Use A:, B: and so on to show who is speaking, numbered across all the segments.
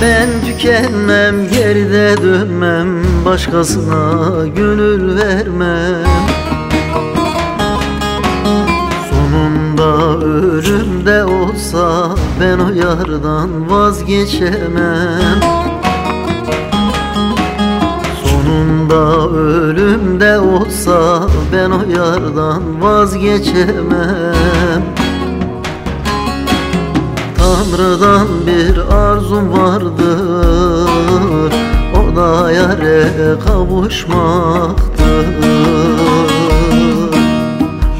A: Ben tükenmem geride dönmem Başkasına gönül vermem. Sonunda ölümde olsa Ben o yardan vazgeçemem. Sonunda ölümde olsa Ben o yardan vazgeçemem Tanrı'dan bir arzum vardır O da yare kavuşmaktır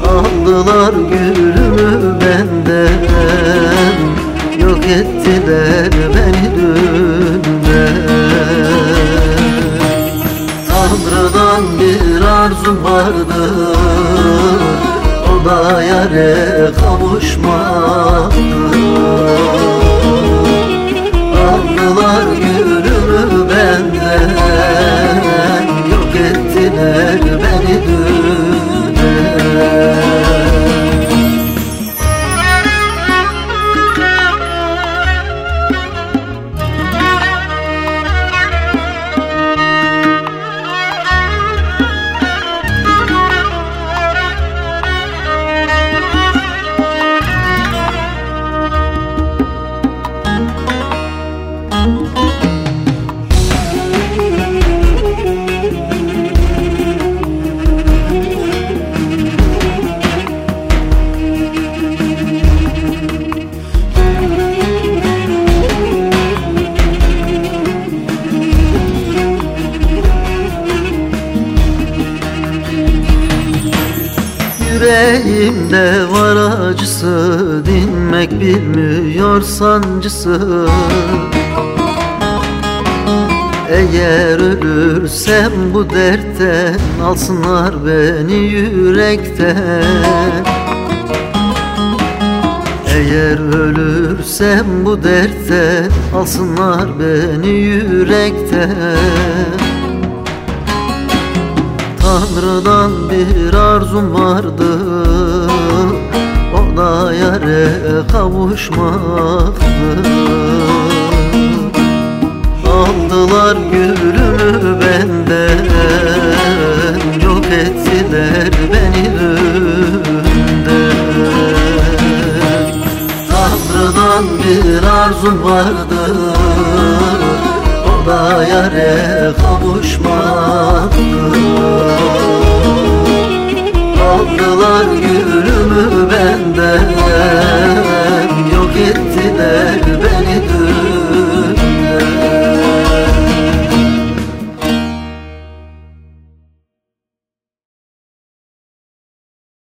A: Aldılar gülümü benden Yok ettiler beni dünden. Tanrı'dan bir arzum vardır O da yare kavuşmaktır Yüreğimde var acısı Dinmek bilmiyor sancısı. Eğer ölürsem bu dertten Alsınlar beni yürekten. Eğer ölürsem bu dertten Alsınlar beni yürekten Tanrı'dan bir arzum vardı. O da yare kavuşmaktı. Aldılar gülümü benden Yok ettiler beni dünden Tanrı'dan bir arzum vardı da yare kavuşmaktı Aldılar gülümü benden Yok ettiler beni